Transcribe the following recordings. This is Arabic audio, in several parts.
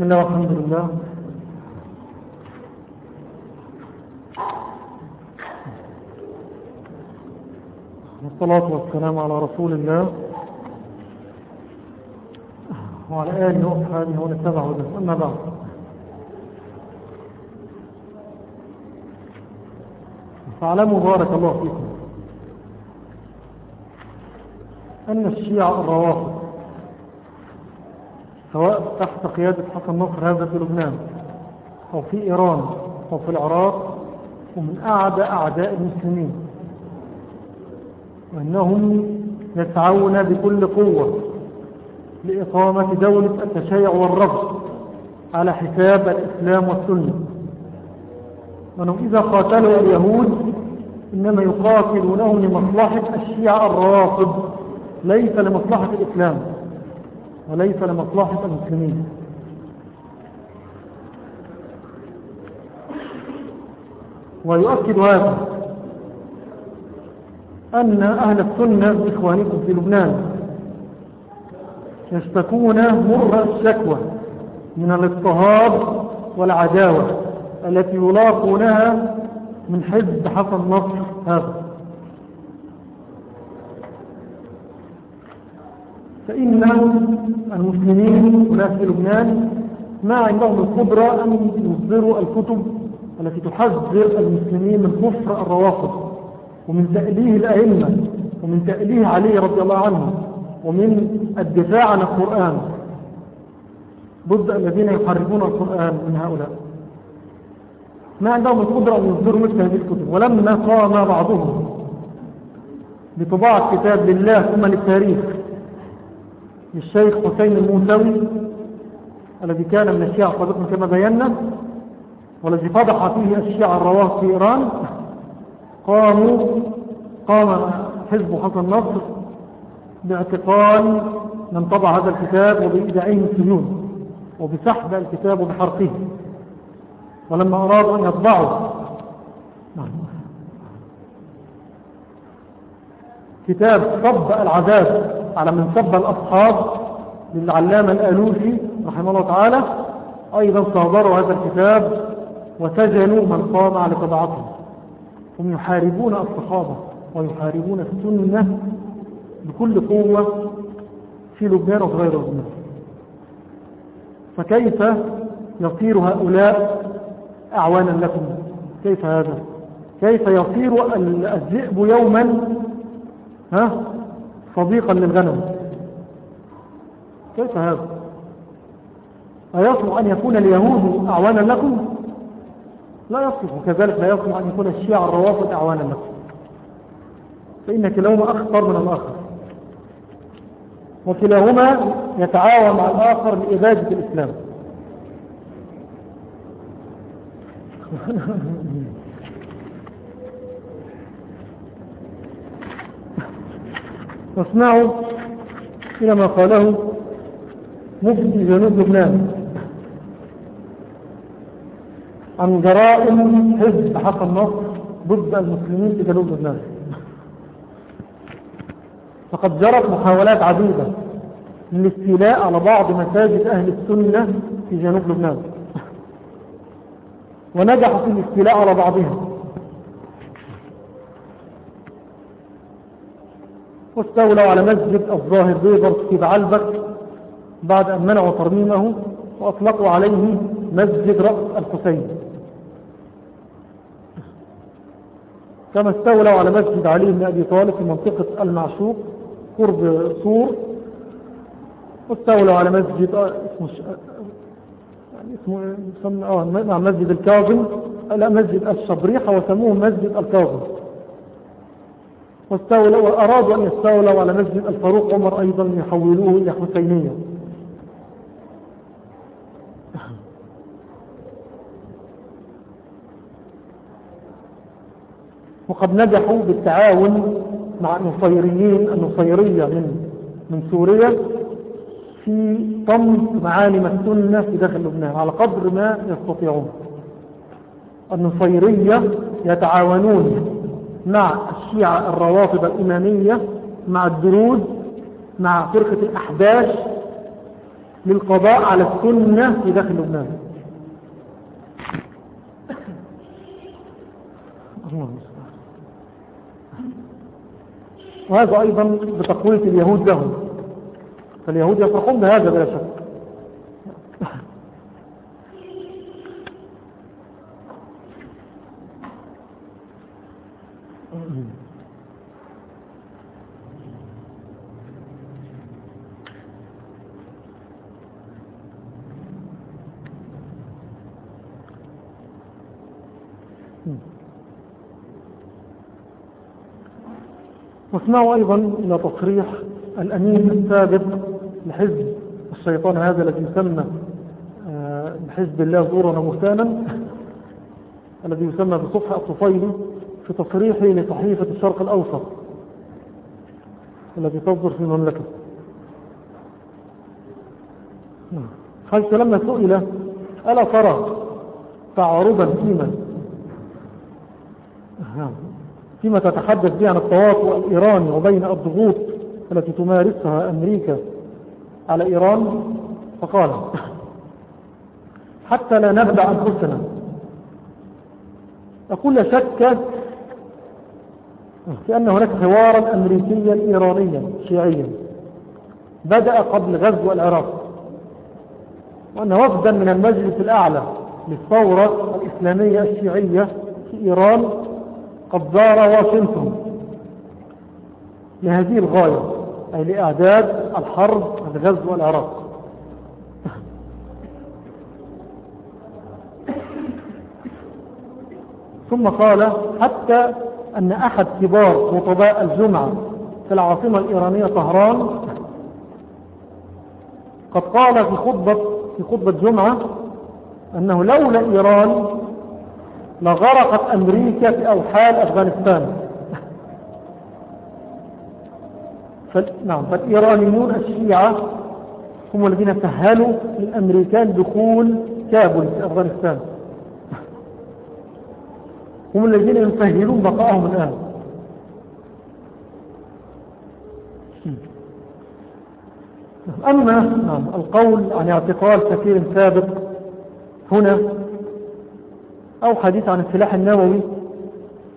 بسم الله والحمد لله. والصلاة والسلام على رسول الله. وعلى آله وأصحابه ومن اتبع هداه أما بعد. فاعلموا بارك الله فيكم أن الشيعة الروافض سواء تحت قيادة حسن نصر هذا في لبنان أو في إيران أو في العراق ومن أعدى أعداء المسلمين. وأنهم يسعون بكل قوة لإقامة دولة التشيع والرفض على حساب الإسلام والسنة. وأنهم إذا قاتلوا اليهود إنما يقاتلونهم لمصلحة الشيعة الروافض ليس لمصلحة الإسلام. وليس لمصلحة المسلمين. ويؤكد هذا أن أهل السنة إخوانكم في لبنان يشتكون مر الشكوى من الاضطهاد والعداوة التي يلاقونها من حزب حسن نصر هذا. فإن المسلمين هناك في لبنان ما عندهم القدرة أن يصدروا الكتب التي تحذر المسلمين من كفر الروافض ومن تأليه الأئمة ومن تأليه علي رضي الله عنه ومن الدفاع عن القرآن. ضد الذين يحرفون القرآن من هؤلاء. ما عندهم القدرة أن يصدروا مثل هذه الكتب. ولما قام بعضهم بطباعة كتاب لله ثم للتاريخ للشيخ حسين الموسوي الذي كان من الشيعة سابقا كما بينا والذي فضح فيه الشيعة الرواه في إيران. قاموا قام حزب حسن نصر باعتقال من طبع هذا الكتاب وبإيداعه السجون وبسحب الكتاب وبحرقه. ولما أرادوا أن يطبعوا كتاب صب العذاب على من سب الأصحاب للعلامة الألوسي رحمه الله تعالى أيضا صادروا هذا الكتاب وسجنوا من قام على طبعته. هم يحاربون الصحابة ويحاربون السنة بكل قوة في لبنان وفي غير لبنان. فكيف يصير هؤلاء أعوانا لكم؟ كيف هذا؟ كيف يصير الذئب يوما ها؟ صديقا للغنم. كيف هذا؟ أيصلح أن يكون اليهود أعوانا لكم؟ لا يصلح. وكذلك لا يصلح أن يكون الشيعة الروافض أعوانا لكم. فإن كلاهما أخطر من الآخر. وكلاهما يتعاون مع الآخر لإبادة الإسلام. واسمعوا إلى ما قاله مفتي جنوب لبنان. عن جرائم حزب حسن نصر ضد المسلمين في جنوب لبنان. فقد جرت محاولات عديدة للاستيلاء على بعض مساجد أهل السنة في جنوب لبنان. ونجحوا في الاستيلاء على بعضها واستولوا على مسجد الظاهر بيبرس في بعلبك بعد أن منعوا ترميمه وأطلقوا عليه مسجد رأس الحسين. كما استولوا على مسجد علي بن أبي طالب في منطقة المعشوق قرب صور واستولوا على مسجد اسمه يعني اسمه آه مسجد الكاظم لا مسجد الشبريحة وسموه مسجد الكاظم. واستولوا وأرادوا أن يستولوا على مسجد الفاروق عمر أيضا يحولوه إلى حسينية. وقد نجحوا بالتعاون مع النصيريين النصيرية من من سوريا في طمس معالم السنة في داخل لبنان على قدر ما يستطيعون. النصيرية يتعاونون مع الشيعة الروافض الإمامية مع الدروز مع فرقة الأحباش للقضاء على السنة في داخل لبنان. وهذا أيضا بتقوية اليهود لهم. فاليهود يفرحون بهذا بلا شك. واسمعوا أيضا إلى تصريح الأمين السابق لحزب الشيطان هذا الذي يسمى آه، بحزب الله زورا ومهتانا الذي يسمى بصفحة الطفيلي في تصريحه لصحيفة الشرق الأوسط التي تصدر في المملكة. حيث لما سئل ألا ترى تعارضا فيما؟ فيما تتحدث به عن التواطؤ الإيراني وبين الضغوط التي تمارسها أمريكا على إيران فقال حتى لا نبدع أنفسنا. أقول لا شك في أن هناك حوارا أمريكيا إيرانيا شيعيا. بدأ قبل غزو العراق. وأن وفدا من المجلس الأعلى للثورة الإسلامية الشيعية في إيران قد زار واشنطن لهذه الغاية أي لإعداد الحرب الغزو العراق ثم قال حتى أن أحد كبار خطباء الجمعة في العاصمة الإيرانية طهران قد قال في خطبة في خطبة جمعة أنه لولا إيران لغرقت أمريكا في أوحال أفغانستان. نعم فالإيرانيون الشيعة هم الذين سهلوا للأمريكان دخول كابل في أفغانستان. هم الذين يسهلون بقائهم الآن. أما نعم القول عن اعتقال سفير سابق هنا أو حديث عن السلاح النووي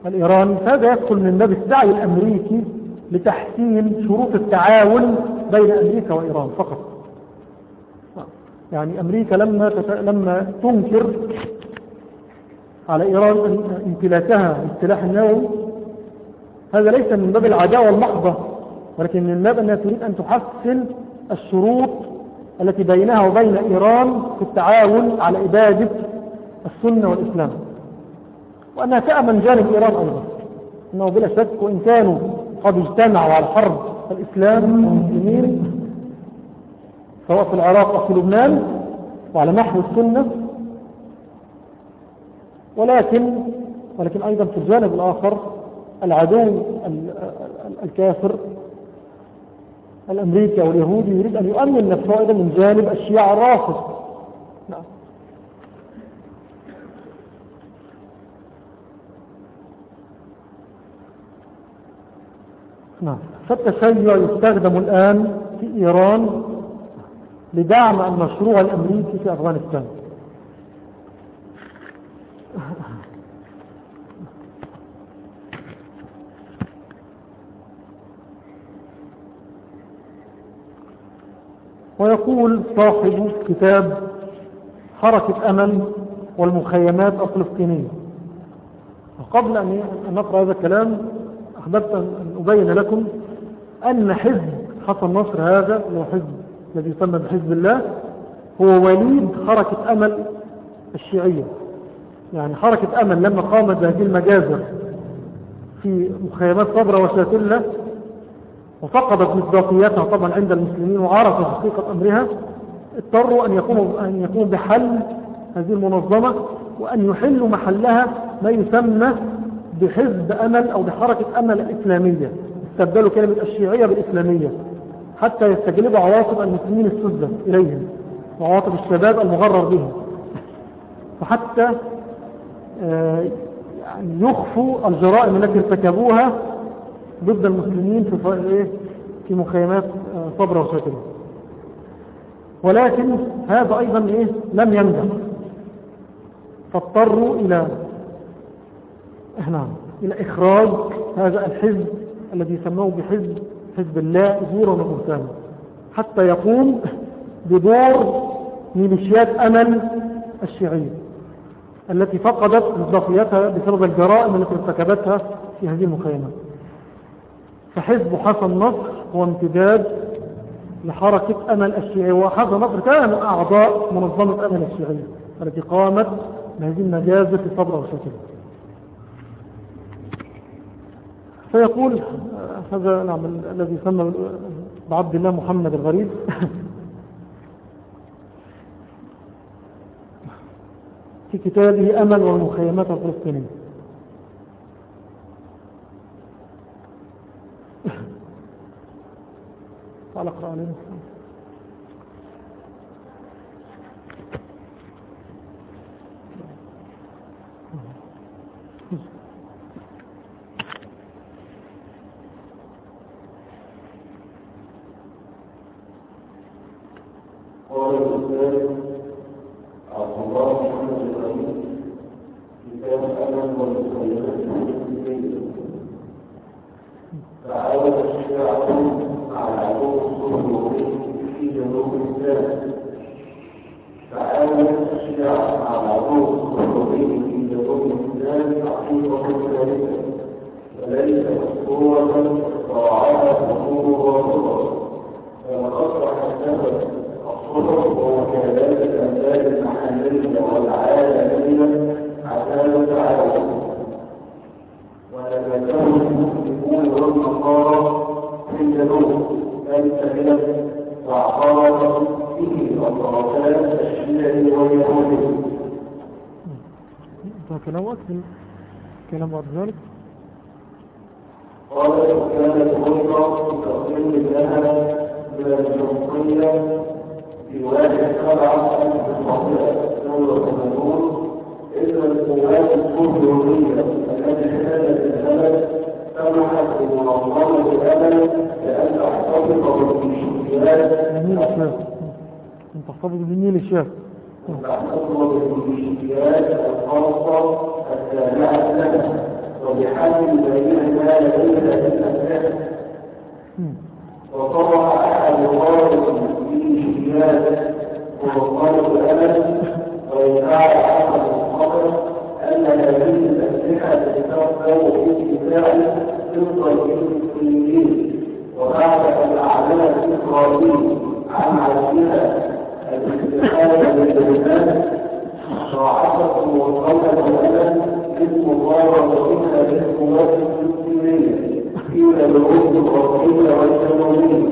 الإيراني فهذا يدخل من باب السعي الأمريكي لتحسين شروط التعاون بين أمريكا وإيران فقط. يعني أمريكا لما, لما تنكر على إيران امتلاكها السلاح النووي هذا ليس من باب العداوة المحضة ولكن من باب أنها تريد أن تحسن الشروط التي بينها وبين إيران في التعاون على إبادة السنة والإسلام. وأنها تأمن جانب إيران أيضا. أنه بلا شك وإن كانوا قد اجتمعوا على حرب الإسلام والمسلمين سواء في العراق أو في لبنان وعلى محو السنة. ولكن ولكن أيضا في الجانب الآخر العدو الكافر الأمريكي أو اليهودي يريد أن يؤمن نفسه أيضا من جانب الشيعة الرافض نعم نعم فالتشيع يستخدم الآن في إيران لدعم المشروع الأمريكي في أفغانستان. ويقول صاحب كتاب حركة أمل والمخيمات الفلسطينية. وقبل أن نقرأ هذا الكلام أحببت أن أبين لكم أن حزب حسن نصر هذا هو حزب الذي يسمى بحزب الله هو وليد حركة أمل الشيعية. يعني حركة أمل لما قامت بهذه المجازر في مخيمات صبرة وشاتلة وفقدت مصداقيتها طبعا عند المسلمين وعرفوا حقيقة أمرها اضطروا أن يقوموا, أن يقوموا بحل هذه المنظمة وأن يحلوا محلها ما يسمى بحزب أمل أو بحركة أمل الإسلامية استبدلوا كلمة الشيعية بالإسلامية حتى يستجلبوا عواطف المسلمين السدة إليهم وعواطف الشباب المغرر بهم وحتى آه، يعني يخفوا الجرائم التي ارتكبوها ضد المسلمين في إيه؟ في مخيمات آه، صبرا وشاكرة ولكن هذا أيضا إيه لم ينجح فاضطروا إلى نعم إلى إخراج هذا الحزب الذي سموه بحزب حزب الله زورا وبهتانا. حتى يقوم بدور ميليشيات أمل الشيعية التي فقدت مصداقيتها بسبب الجرائم التي ارتكبتها في هذه المخيمات فحزب حسن نصر هو امتداد لحركة أمل الشيعية وحسن نصر كان أعضاء منظمة أمل الشيعية التي قامت بهذه المجازة في صبر وشكل فيقول هذا نعم الذي سمى بعبد الله محمد الغريب. في كتابه أمل والمخيمات الفلسطينية تعال اقرأ علينا قال الإسلام عبد الله محمد الغني كتاب أمل والمخيمات تعاون الشيعة على عدو الصهيوني في جنوب الإسلام الشيعة على عدو الصهيوني في جنوب الإسلام حقيقة ذلك وليس مذكورة طاعات أمور أصبح السبب الصدق ووكالات الأمثال المحلية والعالمية عدالة عالم ونبتهم المسلمون والنصارى في الجنوب السهلة واعترض فيه الطرفان الشيعي واليهودي ده كلام أكثر كلام بعد ذلك؟ قال كانت غلطة في تقديم الذهب من الجمهورية في واحد سبعة المنطقة دولة وثمانون إلا القوات الصهيونية التي كانت البلد سمحت بمنظمة الأمل بأن تحتفظ الشيخ انت تحتفظ بالنيل الشيخ تحتفظ بالميليشيات الخاصة التابعة لها وبحمل بين ما لديها من أساس وطبع أحد طالب الميليشيات وطالب الأمل ويدعي أحد الخبر أن هذه الأسلحة تستخدم في دفاع ضد المسلمين وبعد أن أعلن الإسرائيل عن عزمها الاستقالة بالبلدان وعصت موصلة الأمل اسم الله وإنها بالقوات الفلسطينية في العروض الغربية والجنوبية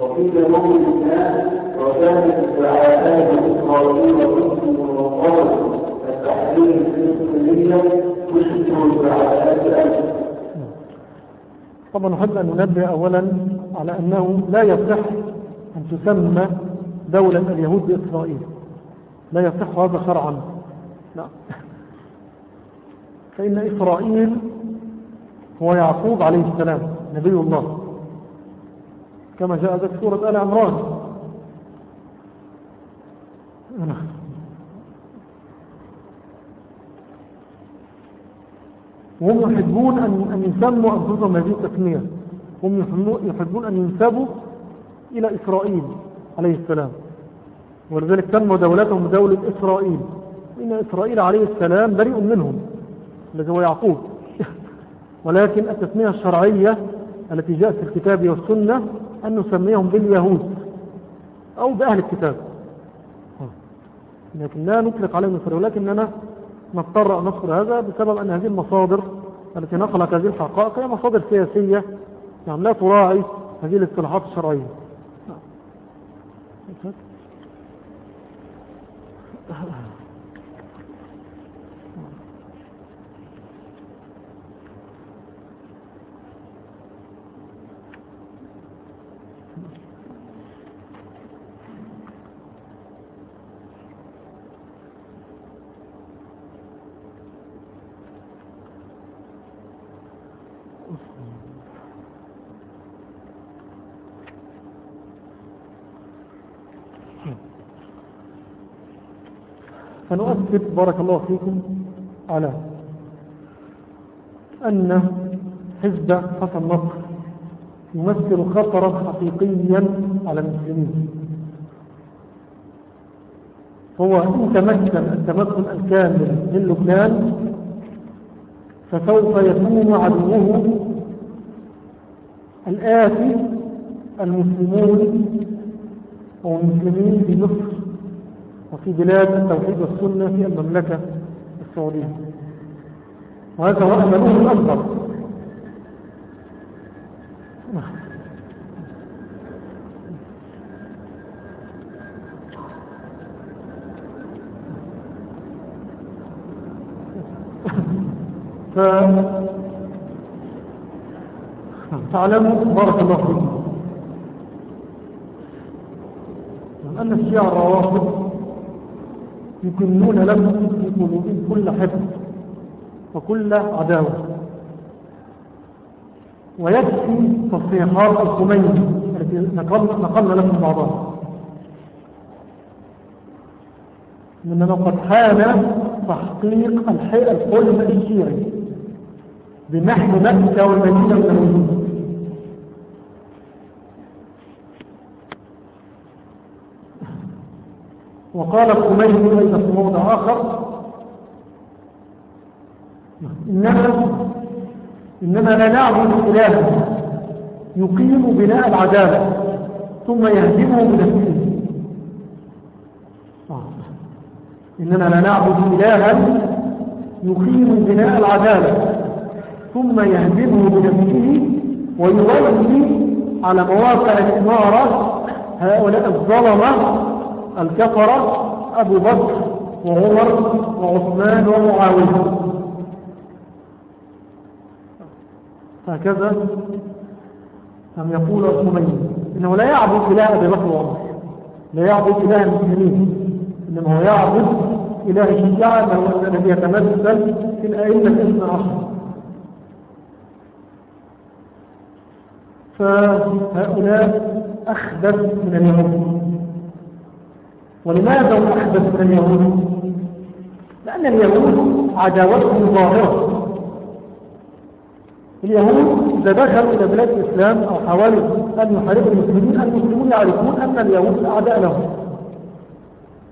وفي جنوب لبنان وكانت ادعاءات إسرائيل ضد منظمة التحرير الفلسطينية تشبه ادعاءات الأمن طبعا نحب أن ننبه أولا على أنه لا يصح أن تسمى دولة اليهود بإسرائيل. لا يصح هذا شرعا. لا. فإن إسرائيل هو يعقوب عليه السلام نبي الله. كما جاء ذلك سورة آل عمران. وهم يحبون أن يسموا أنفسهم هذه التسمية. هم يحبون- أن ينسبوا إلى إسرائيل عليه السلام. ولذلك سموا دولتهم دولة إسرائيل. إن إسرائيل عليه السلام بريء منهم الذي هو يعقوب. ولكن التسمية الشرعية التي جاءت في الكتاب والسنة أن نسميهم باليهود أو بأهل الكتاب. لكن لا نطلق عليهم إسرائيل ولكننا نضطر أن نذكر هذا بسبب أن هذه المصادر التي نقلت هذه الحقائق هي مصادر سياسية يعني لا تراعي هذه الاصطلاحات الشرعية. فنؤكد بارك الله فيكم على أن حزب حسن نصر يمثل خطرا حقيقيا على المسلمين. هو إن تمكن التمكن الكامل من لبنان فسوف يكون عدوه الآتي المسلمون والمسلمين في مصر وفي بلاد التوحيد والسنة في المملكة السعودية. وهذا هو أمله الأكبر. فتعلموا بارك الله فيكم. أن الشيعة الروافض يكنون لكم في قلوبهم كل حفظ وكل عداوة. ويكفي تصريحات الخميني التي نقلنا لكم بعضها. إننا قد حان تحقيق الحلم الشيعي بنحو مكة والمدينة والمدينة وقال الخميني أيضا في موضع آخر. إننا إننا لا نعبد إلها يقيم بناء العدالة ثم يهدمه بنفسه إننا لا نعبد إلها يقيم بناء العدالة ثم يهدمه بنفسه ويولي على مواقع الإمارة هؤلاء الظلمة الكفرة أبو بكر وعمر وعثمان ومعاوية. هكذا هم يقول الخميني إنه لا يعبد إله أبي بكر وعمر. لا يعبد إله المسلمين إنما هو يعبد إله الشيعة الذي يتمثل في الأئمة الاثنى عشر فهؤلاء أخبث من اليهود. ولماذا أحدث اليهود؟ لأن اليهود عداوتهم ظاهرة. اليهود إذا دخلوا إلى بلاد الإسلام أو حاولوا أن يحاربوا المسلمين المسلمون يعرفون أن اليهود أعداء لهم.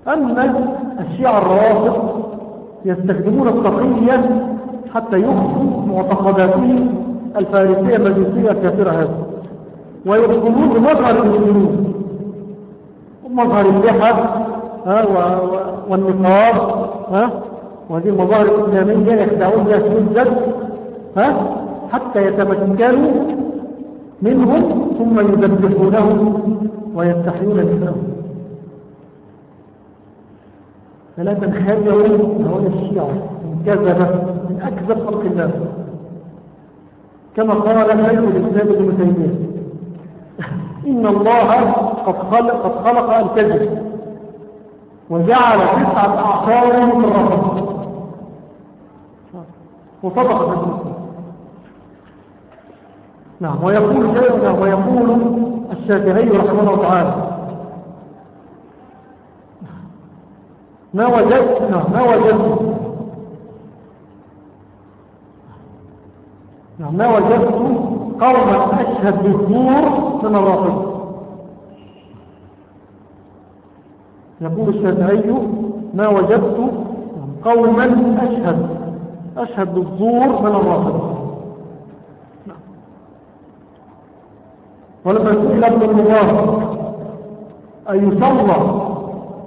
أما الشيعة الروافض يستخدمون التقية حتى يخفوا معتقداتهم الفارسية المجوسية الكافرة هذه. ويدخلون بمظهر المسلمين مظهر اللحى والنقاب وهذه المظاهر الإسلامية يخدعون بها سجد حتى يتمكنوا منهم ثم يذبحونهم ويستحيون نساءهم فلا تنخدعوا هؤلاء الشيعة من كذبة من أكذب خلق الله. كما قال شيخ الإسلام ابن تيمية. إن الله قد خلق, قد خلق الكذب. وجعل تسعة أعصار مترفة وصدق نعم ويقول شيخنا ويقول الشافعي رحمه الله تعالى. ما وجدت نعم ما وجدت. نعم ما وجدت قوما أشهد بالزور من الرافض يقول الشافعي ما وجدت قوما أشهد أشهد بالزور من الرافض. ولما سئل ابن المبارك أن يصلى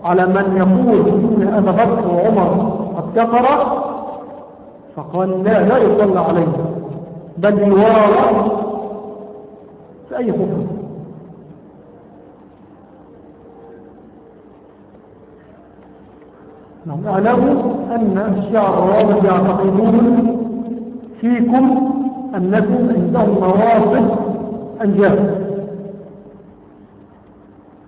على من يقول إن أبا بكر وعمر قد كفر؟ فقال لا لا يصلى عليه بل يوارى في أي كفر نعم اعلموا أن الشعر الروابط يعتقدون فيكم أنكم عندهم مواقف أنجاب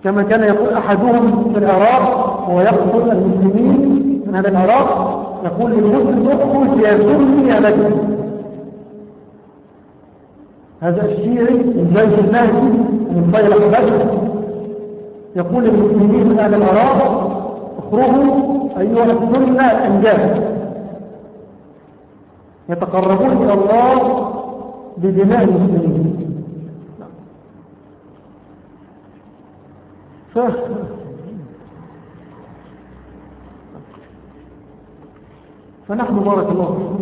كما كان يقول أحدهم في العراق وهو يقتل المسلمين من هذا العراق يقول للمسلم سني يا لك هذا الشيعي من جيش المهدي من بدر يقول للمسلمين من أهل العراق فخرهم أيها السنة الأنجاب يتقربون إلى الله بدماء المسلمين. ف... فنحن بارك الله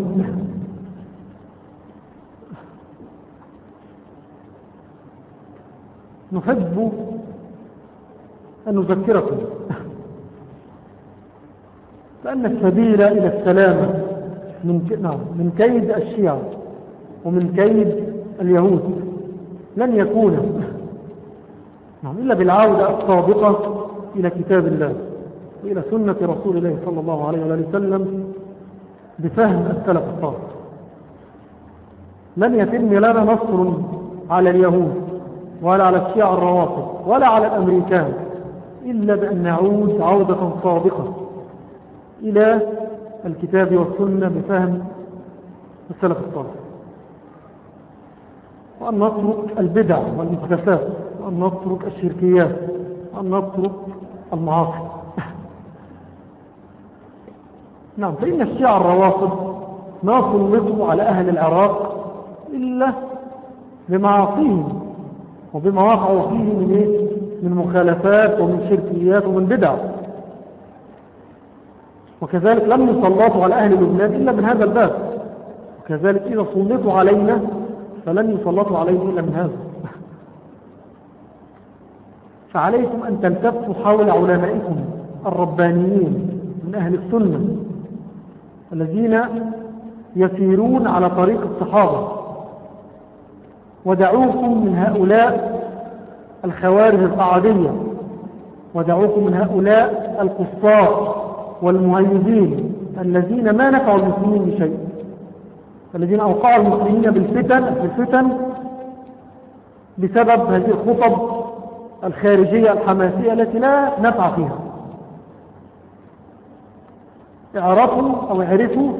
نحب أن نذكركم. فأن السبيل إلى السلامة من نعم من كيد الشيعة ومن كيد اليهود. لن يكون نعم إلا بالعودة الصادقة إلى كتاب الله وإلى سنة رسول الله صلى الله عليه وآله وسلم بفهم السلف الصالح. لن يتم لنا نصر على اليهود ولا على الشيعة الروافض ولا على الأمريكان إلا بأن نعود عودة صادقة إلى الكتاب والسنة بفهم السلف الصالح. وأن نترك البدع والمحدثات وأن نترك الشركيات وأن نترك المعاصي. نعم فإن الشيعة الروافض ما سلطوا على أهل العراق إلا بمعاصيهم وبما وقعوا فيه من إيه؟ من مخالفات ومن شركيات ومن بدع. وكذلك لم يسلطوا على أهل لبنان إلا من هذا الباب. وكذلك إذا سلطوا علينا فلن يسلطوا علينا إلا من هذا. فعليكم أن تلتفوا حول علمائكم الربانيين من أهل السنة الذين يسيرون على طريق الصحابة. ودعوكم من هؤلاء الخوارج القعدية ودعوكم من هؤلاء القصار والمهيدين الذين ما نفعوا المسلمين بشيء الذين أوقعوا المسلمين بالفتن بالفتن بسبب هذه الخطب الخارجية الحماسية التي لا نفع فيها. اعرفوا أو اعرفوا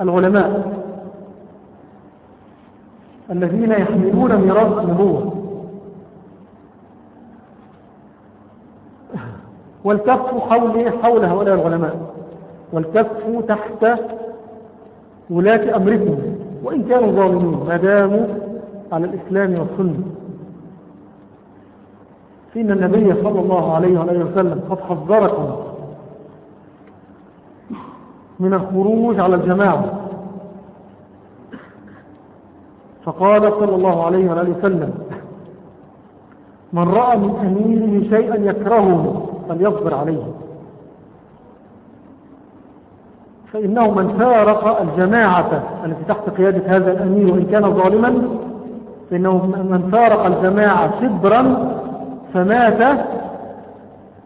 العلماء الذين يحملون ميراث النبوة. والتفوا حول حول هؤلاء العلماء. والتفوا تحت ولاة أمركم وإن كانوا ظالمين ما داموا على الإسلام والسنة. فإن النبي صلى الله عليه وسلم قد حذركم من الخروج على الجماعة. فقال صلى الله عليه وآله وسلم من رأى من أميره شيئا يكرهه فليصبر عليه. فإنه من فارق الجماعة التي تحت قيادة هذا الأمير وإن كان ظالما فإنه من فارق الجماعة شبرا فمات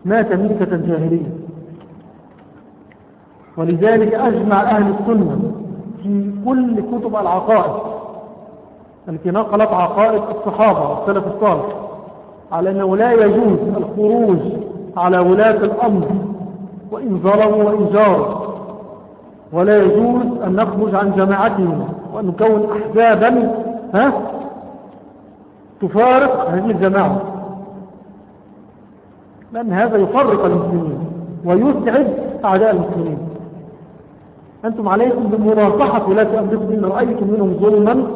مات ميتة جاهلية. ولذلك أجمع أهل السنة في كل كتب العقائد التي نقلت عقائد الصحابة والسلف الصالح على أنه لا يجوز الخروج على ولاة الأمر وإن ظلموا وإن جاروا. ولا يجوز أن نخرج عن جماعتهم وأن نكون أحزابا ها؟ تفارق هذه الجماعة. لأن هذا يفرق المسلمين ويسعد أعداء المسلمين. أنتم عليكم بمناصحة ولاة أمركم إن رأيتم منهم ظلما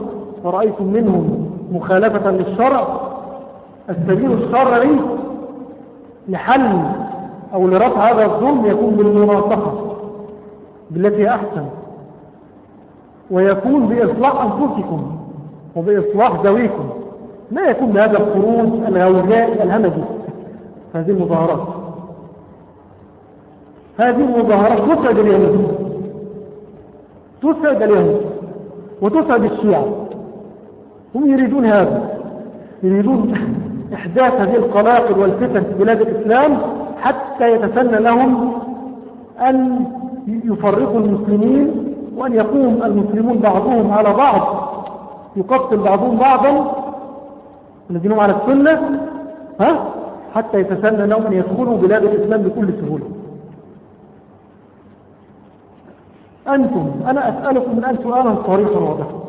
ورأيتم منهم مخالفة للشرع. السبيل الشرعي لحل أو لرفع هذا الظلم يكون بالمناصحة بالتي أحسن. ويكون بإصلاح أنفسكم وبإصلاح ذويكم. لا يكون بهذا الخروج الغوغاء الهمجي. هذه المظاهرات. هذه المظاهرات تسعد اليهود. تسعد اليهود. وتسعد الشيعة. هم يريدون هذا. يريدون إحداث هذه القلاقل والفتن في بلاد الإسلام حتى يتسنى لهم أن يفرقوا المسلمين وأن يقوم المسلمون بعضهم على بعض يقتل بعضهم بعضا الذين هم على السنة ها؟ حتى يتسنى لهم أن يدخلوا بلاد الإسلام بكل سهولة. أنتم أنا أسألكم أن سؤالا صريحا واضحا.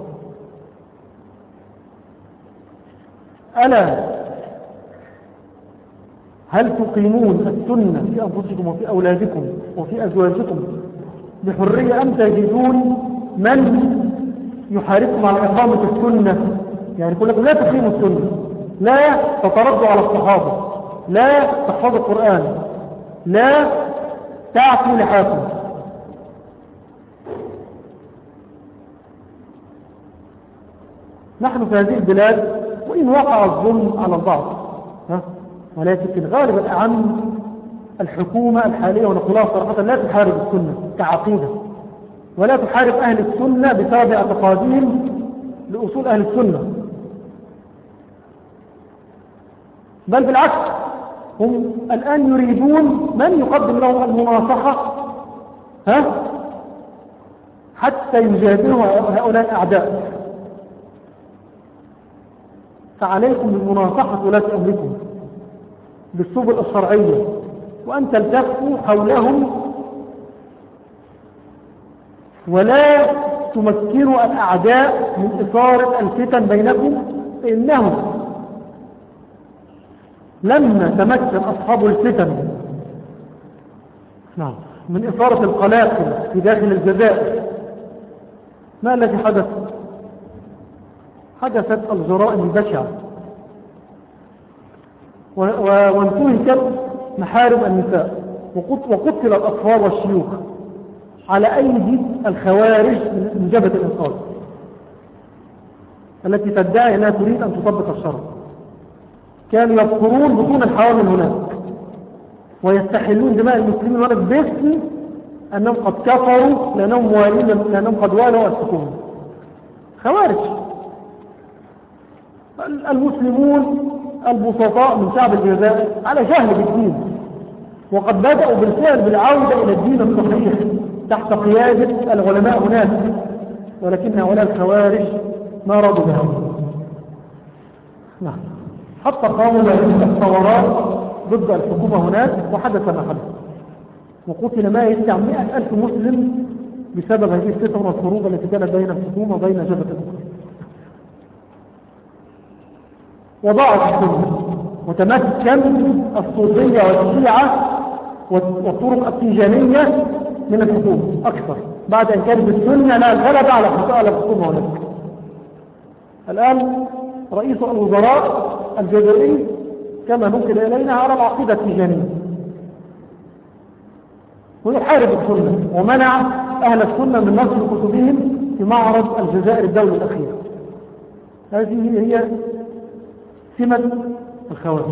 ألا هل تقيمون السنة في أنفسكم وفي أولادكم وفي أزواجكم بحرية أم تجدون من يحاربكم على إقامة السنة يعني يقول لكم لا تقيموا السنة لا تتردوا على الصحابة لا تحفظوا القرآن لا تعفوا لحاكم نحن في هذه البلاد وإن وقع الظلم على البعض ها؟ ولكن غالب الأعم الحكومة الحالية ونقولها صراحة لا تحارب السنة كعقيدة ولا تحارب أهل السنة بسبب اعتقادهم لأصول أهل السنة. بل بالعكس هم الآن يريدون من يقدم لهم المناصحة ها؟ حتى يجادلوا هؤلاء الأعداء. فعليكم بالمناصحة ولاة أمركم بالسبل الشرعية وأن تلتفوا حولهم ولا تمكنوا الأعداء من إثارة الفتن بينكم فإنه لما تمكن أصحاب الفتن نعم من إثارة القلاقل في داخل الجزائر ما الذي حدث؟ حدثت الجرائم البشعة وانتهكت محارم النساء. وقتل الأطفال والشيوخ على أيدي الخوارج من جبهة الإنقاذ التي تدعي أنها تريد أن تطبق الشرع. كانوا يذكرون بطون الحوامل هناك. ويستحلون دماء المسلمين هناك باسم أنهم قد كفروا لأنهم موالين لأنهم قد والوا الحكومة خوارج. المسلمون البسطاء من شعب الجزائر على جهل بالدين. وقد بدأوا بالفعل بالعودة إلى الدين الصحيح تحت قيادة العلماء هناك ولكن هؤلاء الخوارج ما رضوا بها نعم. حتى قاموا الثورات ضد الحكومة هناك وحدث ما حدث. وقتل ما يسع مئة ألف مسلم بسبب هذه الفتن والحروب التي كانت بين الحكومة وبين جبهة الأخرى وضعت السنة وتمكن الصوفية والشيعة والطرق التيجانية من الحكومة أكثر. بعد أن كانت السنة لا الغلبة على الحكومة هناك الآن رئيس الوزراء الجزائري كما نقل إلينا على العقيدة التيجانية. ويحارب السنة ومنع أهل السنة من نشر كتبهم في معرض الجزائر الدولي الأخير. هذه هي سمة الخوارج.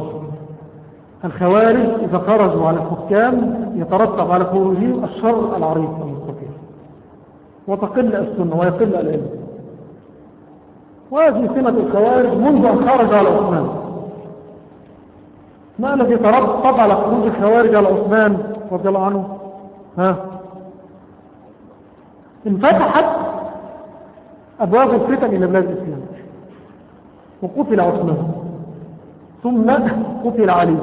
الخوارج إذا خرجوا على الحكام يترتب على خروجهم الشر العريض المستقيم. وتقل السنة ويقل العلم. وهذه سمة الخوارج منذ أن خرج على عثمان. ما الذي ترتب على خروج الخوارج على عثمان رضي الله عنه؟ ها؟ انفتحت أبواب الفتن إلى بلاد الإسلام. وقتل عثمان. ثم قتل علي.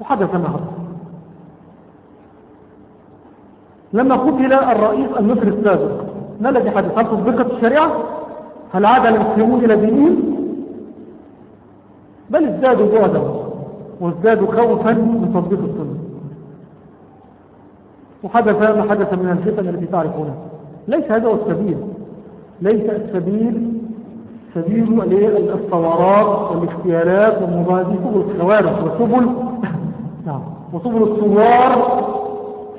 وحدث ما حدث. لما قتل الرئيس المصري السابق ما الذي حدث؟ هل تطبقت الشريعة؟ هل عاد المسلمون إلى دينهم بل ازدادوا بعدا وازدادوا خوفا من تطبيق السنة. وحدث ما حدث من الفتن التي تعرفونها. ليس هذا هو السبيل. ليس السبيل سبيل الثورات والاختيارات والمبادئ سبل الخوارج وسبل نعم وسبل الثوار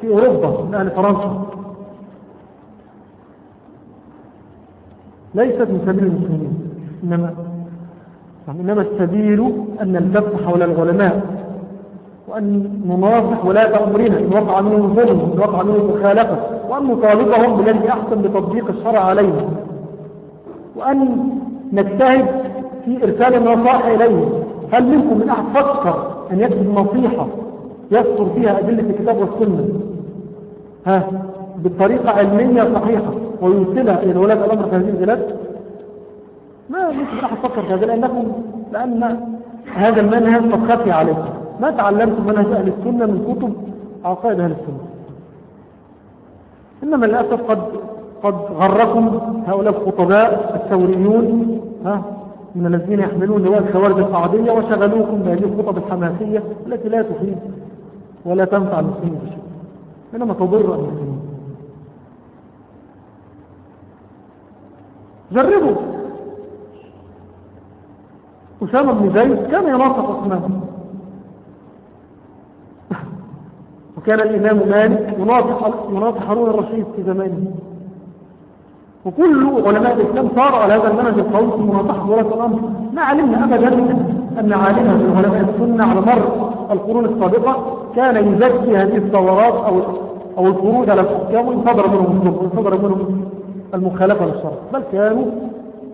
في أوروبا من أهل فرنسا. ليست من سبيل المسلمين إنما نعم، إنما السبيل أن نلتف حول العلماء وأن نناصح ولاة أمرنا إن وقع منهم ظلم إن وقع منهم مخالفة وأن نطالبهم بالذي أحسن بتطبيق الشرع عليهم. وأن نجتهد في إرسال النصائح إليهم هل منكم من أحد فكر أن يكتب نصيحة يذكر فيها أدلة الكتاب والسنة؟ ها بطريقة علمية صحيحة ويرسلها إلى ولاة الأمر في هذه البلاد؟ ما منكم من أحد فكر في هذا لأنكم لأن هذا المنهج قد خفي عليكم. ما تعلمتم منهج أهل السنة من كتب عقائد أهل السنة. إنما للأسف قد قد غركم هؤلاء الخطباء الثوريون ها؟ من الذين يحملون لواء الخوارج القعدية وشغلوكم بهذه الخطب الحماسية التي لا تفيد ولا تنفع المسلمين بشيء. إنما تضر المسلمين. جربوا. أسامة بن زيد كان يناطق عثمان وكان الإمام مالك يناطق هارون الرشيد في زمانه. وكل علماء الإسلام صاروا على هذا المنهج في مناطحة ولاة الأمر ما علمنا أبدا أن عالما من علماء السنة على مر القرون السابقة كان يزكي هذه الثورات أو أو الخروج على الحكام وإن صدر منهم الظلم وإن صدر منهم المخالفة للشرع. بل كانوا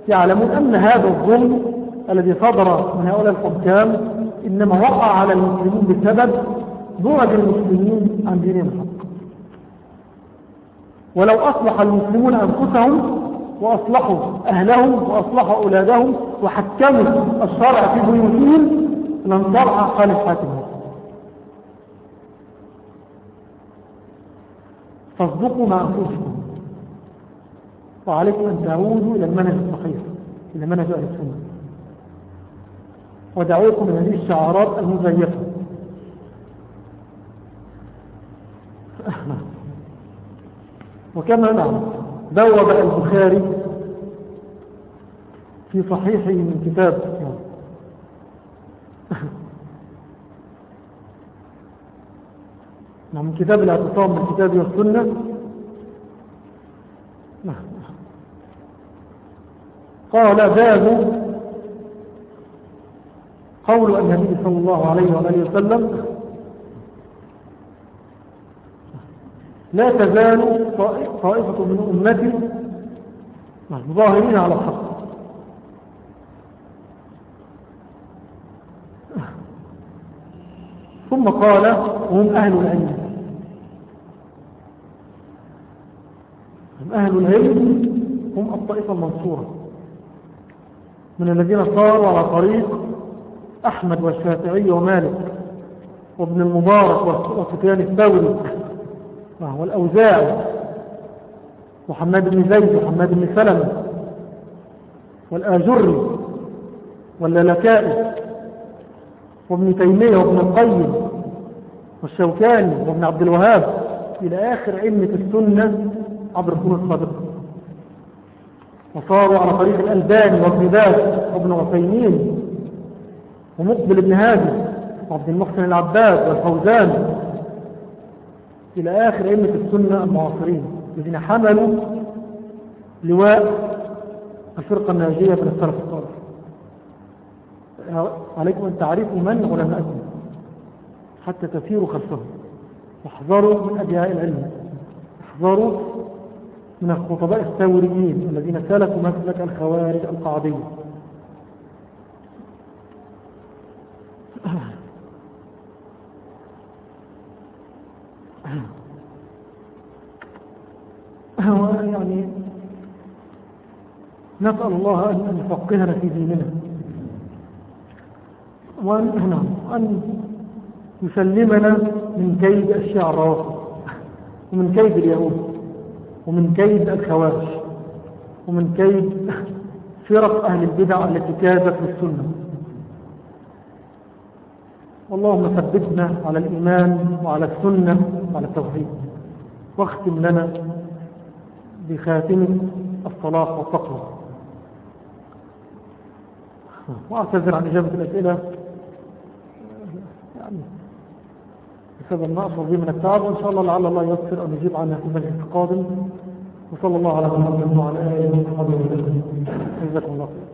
يعلمون أن هذا الظلم الذي صدر من هؤلاء الحكام إنما وقع على المسلمين بسبب بعد المسلمين عن دينهم. ولو أصلح المسلمون أنفسهم وأصلحوا أهلهم وأصلحوا أولادهم وحكموا الشرع في بيوتهم لانصرع قال الحاكم فاصدقوا مع أنفسكم. وعليكم أن تعودوا إلى المنهج الصحيح إلى منهج أهل السنة. ودعوكم من هذه الشعارات المزيفة. وكما نعم بوب البخاري في صحيحه من كتاب نعم من كتاب الاعتصام بالكتاب والسنة قال باب قول النبي صلى الله عليه وآله وسلم لا تزال طائفة من أمتي ظاهرين على الحق ثم قال هم أهل العلم. هم أهل العلم هم الطائفة المنصورة من الذين صاروا على طريق أحمد والشافعي ومالك وابن المبارك وسفيان الثوري والأوزاعي محمد بن زيد ومحمد بن سلمة والآجري واللالكائي وابن تيمية وابن القيم والشوكاني وابن عبد الوهاب. إلى آخر علمة السنة عبر القرون السابقة وصاروا على طريق الألباني وابن باز وابن عثيمين ومقبل ابن هادي وعبد المحسن العباد والفوزان إلى آخر أئمة السنة المعاصرين الذين حملوا لواء الفرقة الناجية من السلف الصالح. عليكم أن تعرفوا من علماءكم حتى تسيروا خلفهم. واحذروا من أدعاء العلم. احذروا من الخطباء الثوريين الذين سلكوا مسلك الخوارج القعدية يعني نسأل الله أن يفقهنا في ديننا. وأن أن يسلمنا من كيد أشياء الروافض ومن كيد اليهود ومن كيد الخوارج ومن كيد فرق أهل البدع التي كادت للسنة اللهم ثبتنا على الإيمان وعلى السنة. وعلى التوحيد واختم لنا بخاتم الصلاح والتقوى. وأعتذر عن إجابة الأسئلة. يعني بسبب أصل به من التعب وإن شاء الله لعل الله يغفر أن يجيب عنها في المجلس القادم. وصلى الله على محمد وعلى آله وصحبه وسلم. جزاكم الله خير